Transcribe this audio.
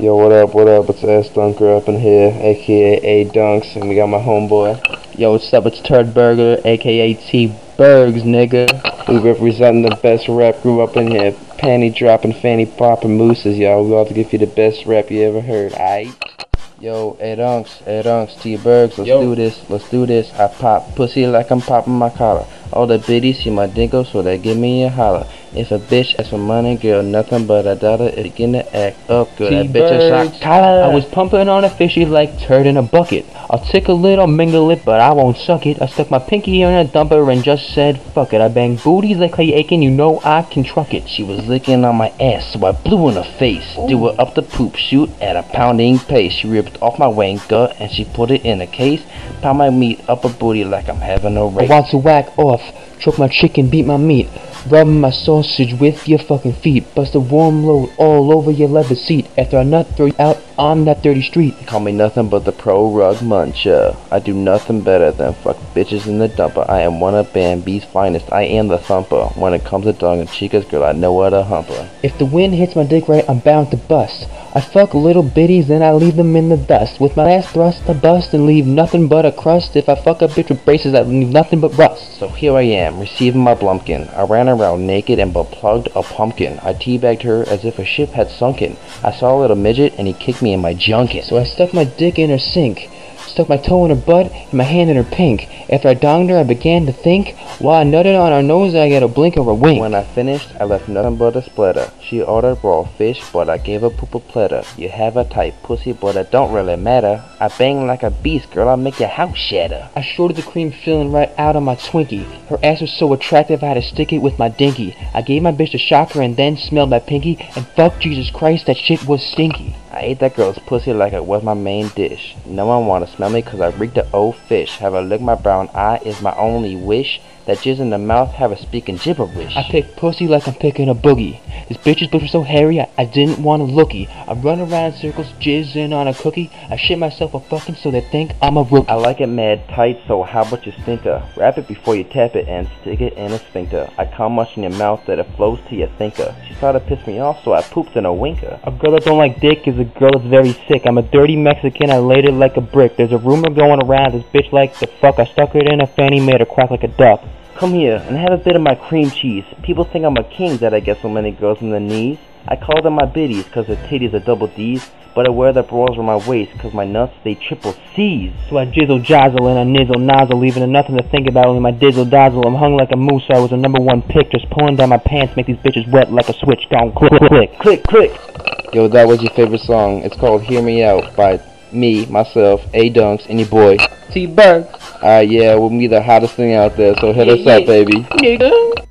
Yo, what up, what up? It's S Dunker up in here, aka A Dunks, and we got my homeboy. Yo, what's up? It's Turd Burger, aka T Bergs, nigga. We representing the best rap group up in here. Panty dropping, fanny popping mooses, y'all. We about to give you the best rap you ever heard, aight? Yo, A Dunks, A Dunks, T Bergs, let's Yo. do this, let's do this. I pop pussy like I'm popping my collar. All the biddies see my dingo, so they give me a holler. If a bitch asks for money, girl, nothing but a dollar. It gonna act up good. That bitch is. I was pumping on a fishy like turd in a bucket. I'll tickle it, I'll mingle it, but I won't suck it. I stuck my pinky in a dumper and just said, fuck it. I bang booties like Clay Aiken, you know I can truck it. She was licking on my ass, so I blew in her face. Do her up the poop shoot at a pounding pace. She ripped off my wanker and she put it in a case. Pound my meat up a booty like I'm having a race. I want to whack off, choke my chicken, beat my meat. Rub my sausage with your fucking feet. Bust a warm load all over your leather seat. After I nut throw you out on that dirty street. They Call me nothing but the pro rug muncher. I do nothing better than fuck bitches in the dumper. I am one of Bambi's finest. I am the thumper. When it comes to dog and chicas, girl, I know what a humper. If the wind hits my dick right, I'm bound to bust. I fuck little biddies, then I leave them in the dust. With my last thrust, I bust and leave nothing but a crust. If I fuck a bitch with braces, I leave nothing but rust. So here I am, receiving my blumpkin. I ran around naked and butt plugged a pumpkin. I teabagged her as if a ship had sunken. I saw a little midget and he kicked me in my junket. So I stuck my dick in her sink, stuck my toe in her butt, and my hand in her pink. After I donged her, I began to think. While I nutted on her nose, I got a blink of a wink. When I finished, I left nothing but a splitter. She ordered raw fish, but I gave her poop a platter. You have a tight pussy, but it don't really matter. I bang like a beast, girl, I'll make your house shatter. I shorted the cream filling right out of my Twinkie. Her ass was so attractive I had to stick it with my dinky. I gave my bitch a shocker and then smelled my pinky. And fuck Jesus Christ, that shit was stinky. I ate that girl's pussy like it was my main dish. No one wanna smell me cause I reeked the old fish. Have a lick my brown eye is my only wish. That jizz in the mouth have a speaking gibberish. I pick pussy like I'm picking a boogie. This bitch's butt was so hairy, I, I didn't want to looky. I run around in circles, jizzing on a cookie. I shit myself a fucking so they think I'm a rookie. I like it mad tight, so how about you stinker? Wrap it before you tap it and stick it in a sphincter. I come much in your mouth that it flows to your thinker. She started to piss me off, so I pooped in a winker. A girl that don't like dick is a girl that's very sick. I'm a dirty Mexican, I laid it like a brick. There's a rumor going around this bitch likes the fuck. I stuck it in a fanny, made her quack like a duck. Come here and have a bit of my cream cheese. People think I'm a king that I get so many girls in the knees. I call them my biddies cause their titties are double D's. But I wear the bras around my waist cause my nuts they triple C's. So I jizzle jazzle and I nizzle nozzle, leaving her nothing to think about, only my dizzle dazzle. I'm hung like a moose, so I was a number one pick, just pulling down my pants, make these bitches wet like a switch. Gone click, click, click. Click. Yo, that was your favorite song. It's called Hear Me Out by me, myself, A Dunks, and your boy. T Berg, Alright, yeah, we'll be the hottest thing out there, so hit Yeah, us up, yeah. baby. nigga.